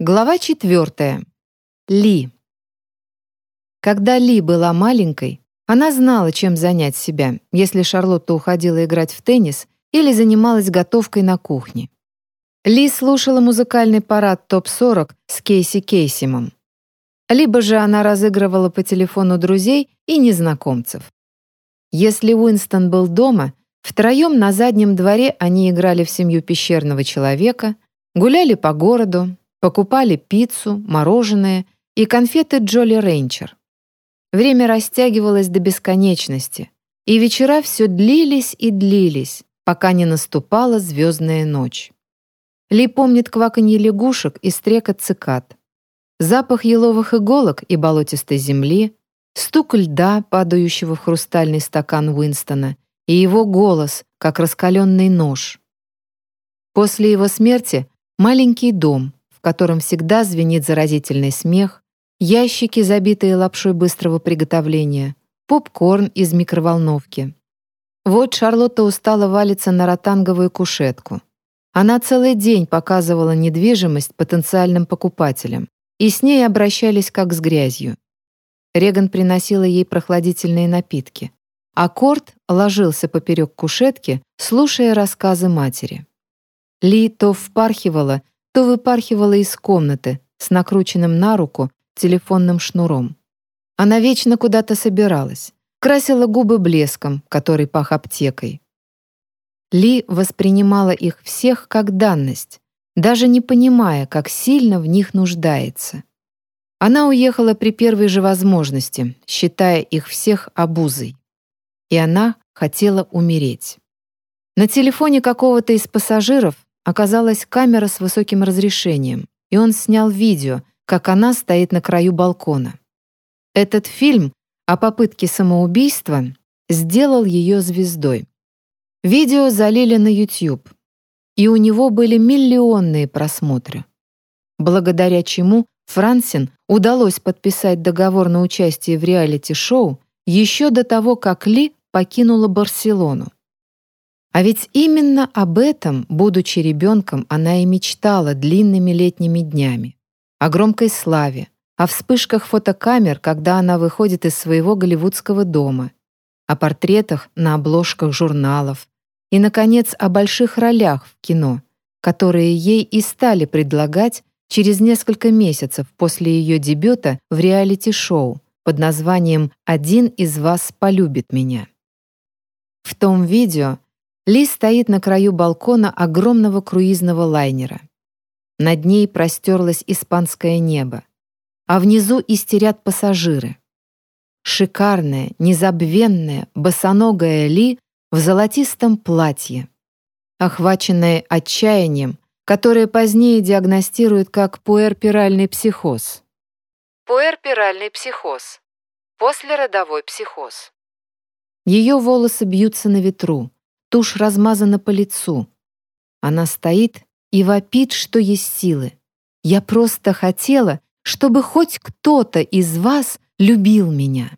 Глава четвертая. Ли. Когда Ли была маленькой, она знала, чем занять себя, если Шарлотта уходила играть в теннис или занималась готовкой на кухне. Ли слушала музыкальный парад ТОП-40 с Кейси Кейсимом. Либо же она разыгрывала по телефону друзей и незнакомцев. Если Уинстон был дома, втроем на заднем дворе они играли в семью пещерного человека, гуляли по городу, Покупали пиццу, мороженое и конфеты Джоли Рейнчер. Время растягивалось до бесконечности, и вечера все длились и длились, пока не наступала звездная ночь. Ли помнит кваканье лягушек и стрекот цикад, запах еловых иголок и болотистой земли, стук льда, падающего в хрустальный стакан Уинстона, и его голос, как раскаленный нож. После его смерти маленький дом, в котором всегда звенит заразительный смех, ящики, забитые лапшой быстрого приготовления, попкорн из микроволновки. Вот Шарлотта устало валится на ротанговую кушетку. Она целый день показывала недвижимость потенциальным покупателям, и с ней обращались как с грязью. Реган приносила ей прохладительные напитки, а Корт ложился поперек кушетки, слушая рассказы матери. Ли то впархивала, то выпархивала из комнаты с накрученным на руку телефонным шнуром. Она вечно куда-то собиралась, красила губы блеском, который пах аптекой. Ли воспринимала их всех как данность, даже не понимая, как сильно в них нуждается. Она уехала при первой же возможности, считая их всех обузой. И она хотела умереть. На телефоне какого-то из пассажиров оказалась камера с высоким разрешением, и он снял видео, как она стоит на краю балкона. Этот фильм о попытке самоубийства сделал ее звездой. Видео залили на YouTube, и у него были миллионные просмотры. Благодаря чему Франсин удалось подписать договор на участие в реалити-шоу еще до того, как Ли покинула Барселону. А ведь именно об этом, будучи ребенком, она и мечтала длинными летними днями. О громкой славе, о вспышках фотокамер, когда она выходит из своего голливудского дома, о портретах на обложках журналов и, наконец, о больших ролях в кино, которые ей и стали предлагать через несколько месяцев после ее дебюта в реалити-шоу под названием «Один из вас полюбит меня». В том видео ли стоит на краю балкона огромного круизного лайнера. Над ней простерлось испанское небо, а внизу истерят пассажиры. Шикарная, незабвенная, босоногая Ли в золотистом платье, охваченная отчаянием, которое позднее диагностируют как пуэрпиральный психоз. Пуэрпиральный психоз. Послеродовой психоз. Ее волосы бьются на ветру, Тушь размазана по лицу. Она стоит и вопит, что есть силы. «Я просто хотела, чтобы хоть кто-то из вас любил меня».